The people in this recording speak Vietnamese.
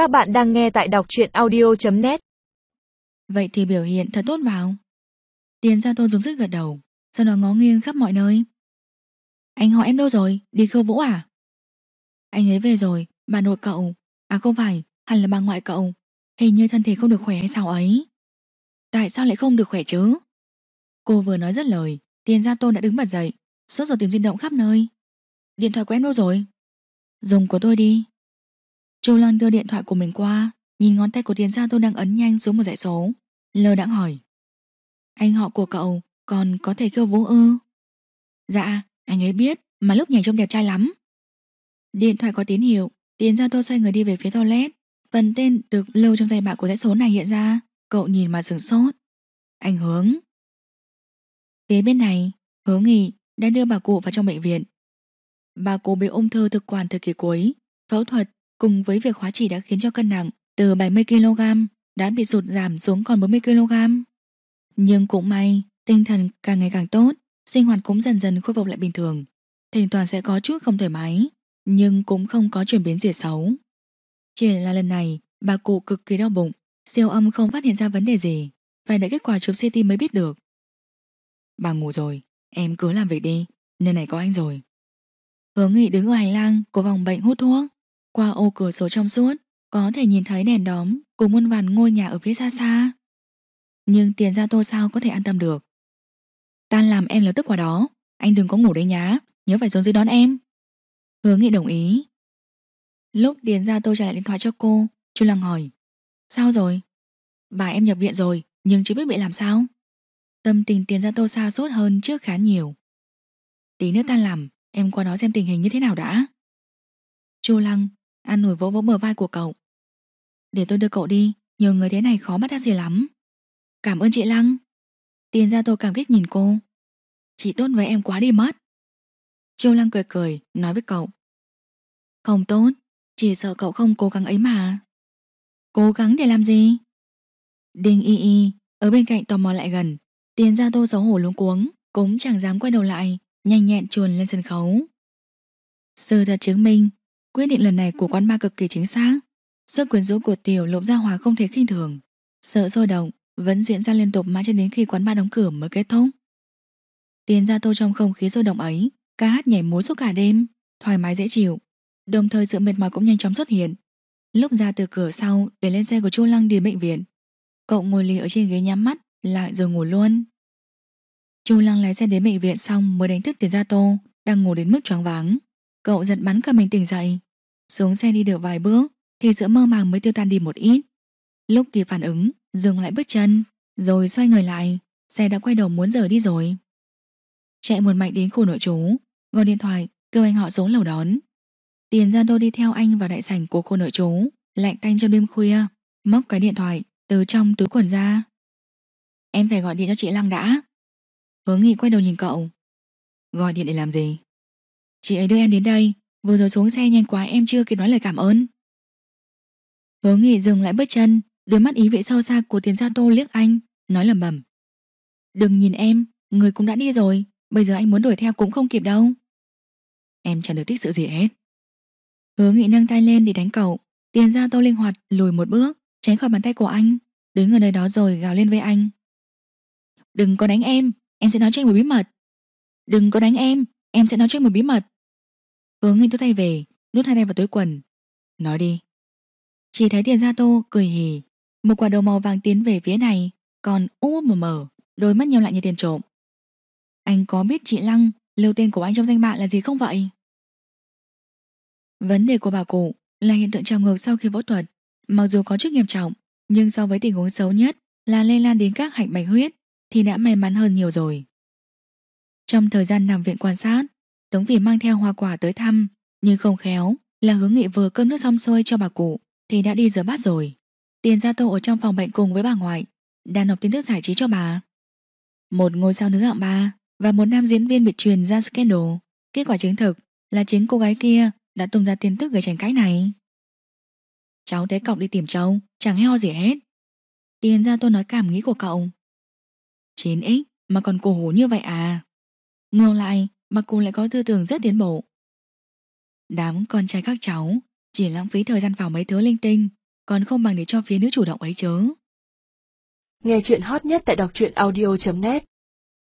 Các bạn đang nghe tại đọc truyện audio.net Vậy thì biểu hiện thật tốt vào. Tiền Gia Tôn dùng sức gật đầu Sau đó ngó nghiêng khắp mọi nơi. Anh hỏi em đâu rồi, đi khiêu vũ à? Anh ấy về rồi, bà nội cậu. À không phải, hẳn là bà ngoại cậu. Hình như thân thể không được khỏe hay sao ấy? Tại sao lại không được khỏe chứ? Cô vừa nói rất lời Tiền Gia Tôn đã đứng bật dậy Sốt rồi tìm di động khắp nơi. Điện thoại của em đâu rồi? Dùng của tôi đi. Chu Lăng đưa điện thoại của mình qua Nhìn ngón tay của Tiền Gia Tô đang ấn nhanh xuống một dãy số. Lơ đãng hỏi. Anh họ của cậu còn có thể khiêu vũ ư? Dạ, anh ấy biết Mà lúc nhảy trông đẹp trai lắm. Điện thoại có tín hiệu Tiền Gia Tô xoay người đi về phía toilet. Phần tên được lưu trong danh bạ của dãy số này hiện ra. Cậu nhìn mà sửng sốt. Anh hướng. Phía bên này Hướng nghị đã đưa bà cụ vào trong bệnh viện. Bà cụ bị ung thư thực quản thời kỳ cuối Phẫu thuật cùng với việc hóa trị đã khiến cho cân nặng từ 70kg đã bị sụt giảm xuống còn 40kg. Nhưng cũng may, tinh thần càng ngày càng tốt, sinh hoạt cũng dần dần khôi phục lại bình thường. Thỉnh thoảng sẽ có chút không thoải mái, nhưng cũng không có chuyển biến gì xấu. Chỉ là lần này, bà cụ cực kỳ đau bụng, siêu âm không phát hiện ra vấn đề gì, phải đợi kết quả chụp CT mới biết được. Bà ngủ rồi, em cứ làm việc đi, nơi này có anh rồi. Hướng nghị đứng ngoài hành lang của vòng bệnh hút thuốc. Qua ô cửa sổ trong suốt, có thể nhìn thấy đèn đóm cùng muôn vàn ngôi nhà ở phía xa xa. Nhưng tiền ra tô sao có thể an tâm được. Tan làm em lập tức qua đó, anh đừng có ngủ đấy nhá, nhớ phải xuống dưới đón em. Hứa nghị đồng ý. Lúc tiền ra tôi trả lại điện thoại cho cô, chú Lăng hỏi. Sao rồi? Bà em nhập viện rồi, nhưng chưa biết bị làm sao. Tâm tình tiền ra tô xa sốt hơn trước khá nhiều. Tí nữa tan làm, em qua đó xem tình hình như thế nào đã. Chu Lăng An nổi vỗ vỗ bờ vai của cậu. Để tôi đưa cậu đi Nhiều người thế này khó bắt ra gì lắm. Cảm ơn chị Lăng. Tiền ra tôi cảm kích nhìn cô. Chị tốt với em quá đi mất. Châu Lăng cười cười, nói với cậu. Không tốt, Chỉ sợ cậu không cố gắng ấy mà. Cố gắng để làm gì? Đinh y y, Ở bên cạnh tò mò lại gần. Tiền ra tô xấu hổ luống cuống, Cũng chẳng dám quay đầu lại, Nhanh nhẹn chuồn lên sân khấu. Sự thật chứng minh Quyết định lần này của quán ma cực kỳ chính xác. Sức quyến rũ của Tiểu Lục Gia Hòa không thể khinh thường. Sợ sôi động Vẫn diễn ra liên tục mãi cho đến khi quán ba đóng cửa mới kết thúc. Tiến ra tô trong không khí sôi động ấy, Ca hát nhảy múa suốt cả đêm, Thoải mái dễ chịu, Đồng thời sự mệt mỏi cũng nhanh chóng xuất hiện. Lúc ra từ cửa sau, để lên xe của Chu Lăng đi bệnh viện. Cậu ngồi lì ở trên ghế nhắm mắt, Lại rồi ngủ luôn. Chu Lăng lái xe đến bệnh viện xong mới đánh thức Tiến Gia Tô, Đang ngủ đến mức choáng váng. Cậu giật bắn cả mình tỉnh dậy. Xuống xe đi được vài bước Thì giữa mơ màng mới tiêu tan đi một ít. Lúc kịp phản ứng, Dừng lại bước chân, Rồi xoay người lại, Xe đã quay đầu muốn rời đi rồi. Chạy một mạch đến khu nội trú, Gọi điện thoại, kêu anh họ xuống lầu đón. Tiền ra đô đi theo anh vào đại sảnh của khu nội trú, Lạnh tanh trong đêm khuya, Móc cái điện thoại từ trong túi quần ra. Em phải gọi điện cho chị Lăng đã. Hướng nghị quay đầu nhìn cậu. Gọi điện để làm gì? Chị ấy đưa em đến đây. Vừa rồi xuống xe nhanh quá em chưa kịp nói lời cảm ơn. Hướng nghị dừng lại bước chân Đôi mắt ý vị sâu xa của tiền gia tô liếc anh Nói lầm bẩm. Đừng nhìn em, người cũng đã đi rồi Bây giờ anh muốn đuổi theo cũng không kịp đâu. Em chẳng được tích sự gì hết. Hướng nghị nâng tay lên để đánh cậu. Tiền gia tô linh hoạt lùi một bước Tránh khỏi bàn tay của anh Đứng ở nơi đó rồi gào lên với anh. Đừng có đánh em, em sẽ nói cho anh một bí mật. Đừng có đánh em, em sẽ nói cho anh một bí mật. Ừ, Hướng Nghinh túi tay về Nút hai tay vào túi quần. Nói đi. Chỉ thấy tiền gia tô cười hì. Một quả đầu màu vàng tiến về phía này, Còn úp mờ mờ Đôi mắt nhau lại như tiền trộm. Anh có biết chị Lăng, Lưu tên của anh trong danh bạ là gì không vậy? Vấn đề của bà cụ Là hiện tượng trào ngược sau khi phẫu thuật. Mặc dù có chút nghiêm trọng, Nhưng so với tình huống xấu nhất Là lây lan đến các hạch bạch huyết, Thì đã may mắn hơn nhiều rồi. Trong thời gian nằm viện quan sát Tống Vì mang theo hoa quả tới thăm Nhưng không khéo là hướng nghị vừa cơm nước xong xuôi cho bà cụ Thì đã đi rửa bát rồi. Tiền gia tô ở trong phòng bệnh cùng với bà ngoại Đang nộp tin tức giải trí cho bà. Một ngôi sao nữ hạng ba Và một nam diễn viên bị truyền ra scandal. Kết quả chứng thực là chính cô gái kia Đã tung ra tin tức gây tranh cãi này. Cháu thấy cậu đi tìm cháu, Chẳng heo gì hết. Tiền gia tôi nói cảm nghĩ của cậu. 9x mà còn cổ hủ như vậy à? Ngược lại mà cô lại có tư tưởng rất tiến bộ. Đám con trai các cháu chỉ lãng phí thời gian vào mấy thứ linh tinh, Còn không bằng để cho phía nữ chủ động ấy chớ Nghe chuyện hot nhất tại đọc truyện audio.net